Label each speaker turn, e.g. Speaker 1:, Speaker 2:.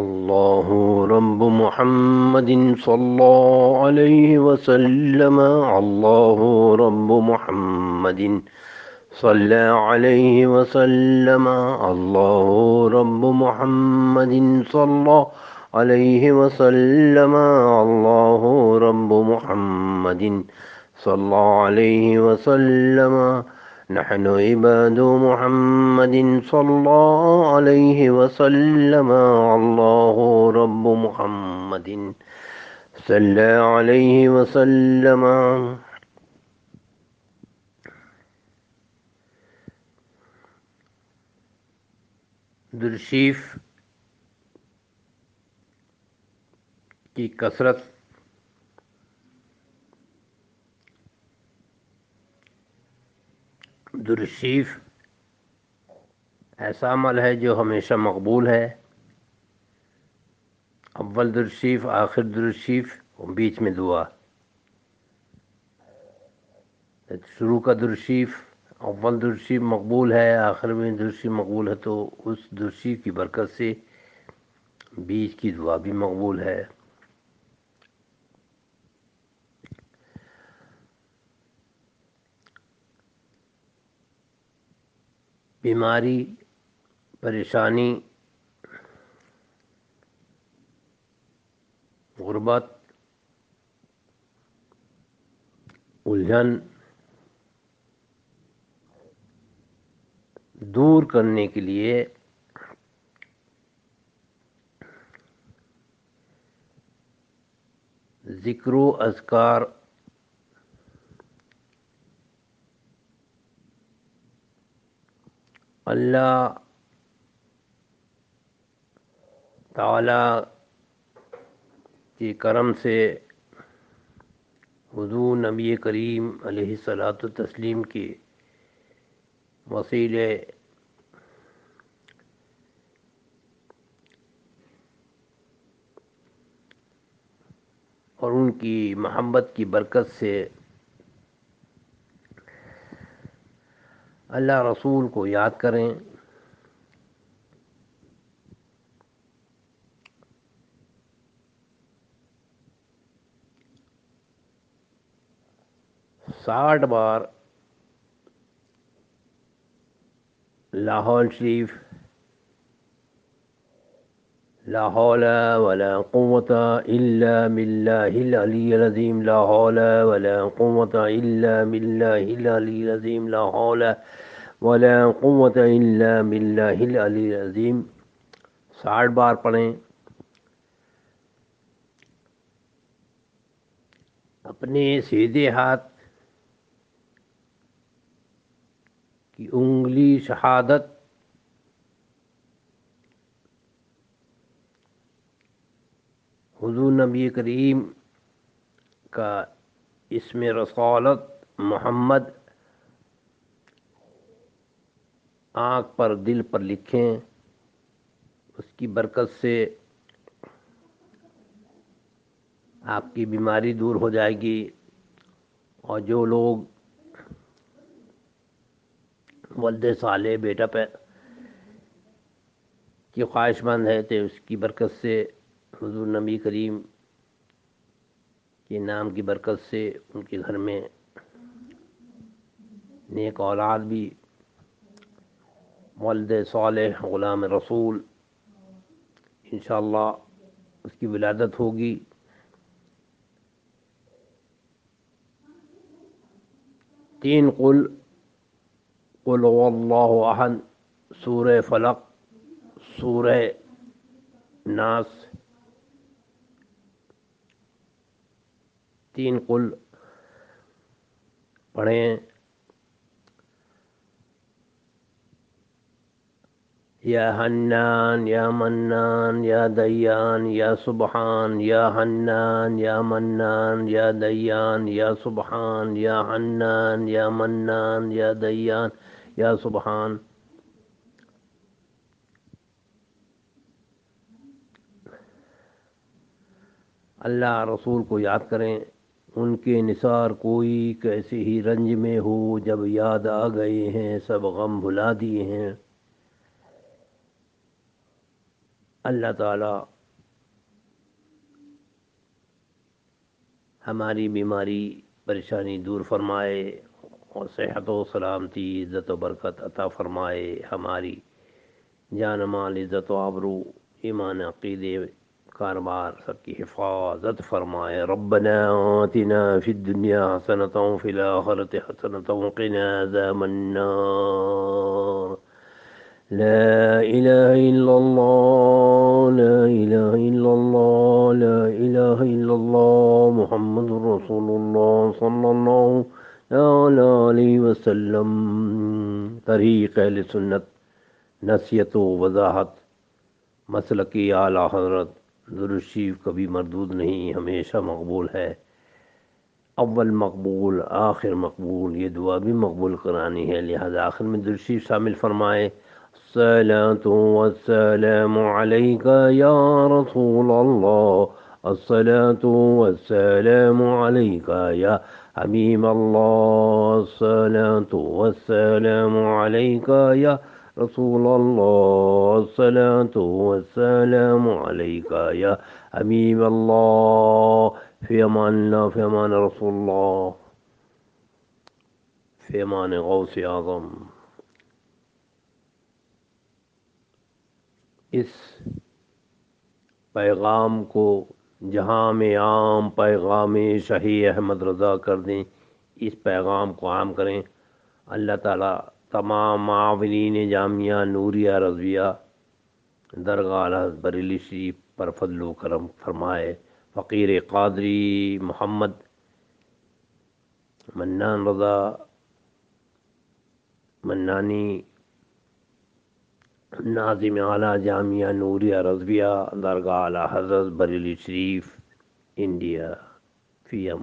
Speaker 1: اللہ رب محمد صلی اللہ علیہ وسلم اللہ رب محمد صلی علیہ وسلم اللہ رب محمد صلی علیہ وسلم اللہ رب محمد صلی علیہ وسلم نحن عباد محمد صلى الله عليه وسلم الله رب محمد صلى عليه وسلم درشیف کی کثرت درشیف ایسا عمل ہے جو ہمیشہ مقبول ہے اول درشیف آخر درشیف بیچ میں دعا شروع کا درشیف اول درشیف مقبول ہے آخر میں درشیف مقبول ہے تو اس درشیف کی برکت سے بیچ کی دعا بھی مقبول ہے بیماری پریشانی غربت الجھن دور کرنے کے لیے ذکر و اذکار اللہ تعالی کی کرم سے حضور نبی کریم علیہ و تسلیم کی وسیل اور ان کی محبت کی برکت سے اللہ رسول کو یاد کریں ساٹھ بار لاہور شریف لا حول ولا قوة إلا بالله العلي العظيم لا حول ولا قوة إلا بالله العلي العظيم لا حول ولا قوة إلا بالله العلي العظيم ساٹھ بار پڑھیں اپنے سیدھے ہاتھ کی انگلی شہادت حضور نبی کریم کا اسم رسالت محمد آنکھ پر دل پر لکھیں اس کی برکت سے آپ کی بیماری دور ہو جائے گی اور جو لوگ ولد صالح بیٹا پہ کی خواہش مند ہے تو اس کی برکت سے حضور نبی کریم کے نام کی برکت سے ان کے گھر میں نیک اولاد بھی والد صالح غلام رسول انشاءاللہ اللہ اس کی ولادت ہوگی تین قل قل سورہ فلق سورہ ناس تین قل پڑھیں یا حنان یا منان یا دیان یا سبحان یا حنان یا منان یا دیان یا سبحان یا حنان یا منان یا دیان یا سبحان اللہ رسول کو یاد کریں ان کے نثار کوئی کیسے ہی رنج میں ہو جب یاد آ گئے ہیں سب غم بھلا دیے ہیں اللہ تعالی ہماری بیماری پریشانی دور فرمائے اور صحت و سلامتی عزت و برکت عطا فرمائے ہماری جان مال عزت و آبرو ایمان عقیدے کاروبار سب کی حفاظت فرمائے ربنا آتنا فی الدنیا حسنتا فی الاخرت حسنتا وقنا عذاب النار لا الہ الا اللہ لا الہ الا اللہ لا الہ الا اللہ محمد رسول اللہ صلی اللہ علیہ وسلم طریق اہل سنت نصیت و وضاحت مسلکی اعلی حضرت درشی کبھی مردود نہیں ہمیشہ مقبول ہے اول مقبول آخر مقبول یہ دعا بھی مقبول کرانی ہے لہذا آخر میں درشی شامل فرمائے والسلام علیکہ یا رسول اللہ الصلاة والسلام عليك يا حبيب الله الصلاة والسلام عليك يا رسول اللہ حبيب الله في أمان الله اللہ أمان رسول في أمان غوث أعظم اس پیغام کو جہاں میں عام پیغام شہی احمد رضا کر دیں اس پیغام کو عام کریں اللہ تعالیٰ تمام معاونین جامعہ نوریہ رضویہ درگاہ الحض بریلی شریف پر فضل و کرم فرمائے فقیر قادری محمد منان رضا منانی ناظم اعلیٰ جامعہ نوریہ رضویہ درگاہ اعلیٰ حضرت بریلی شریف انڈیا فی ام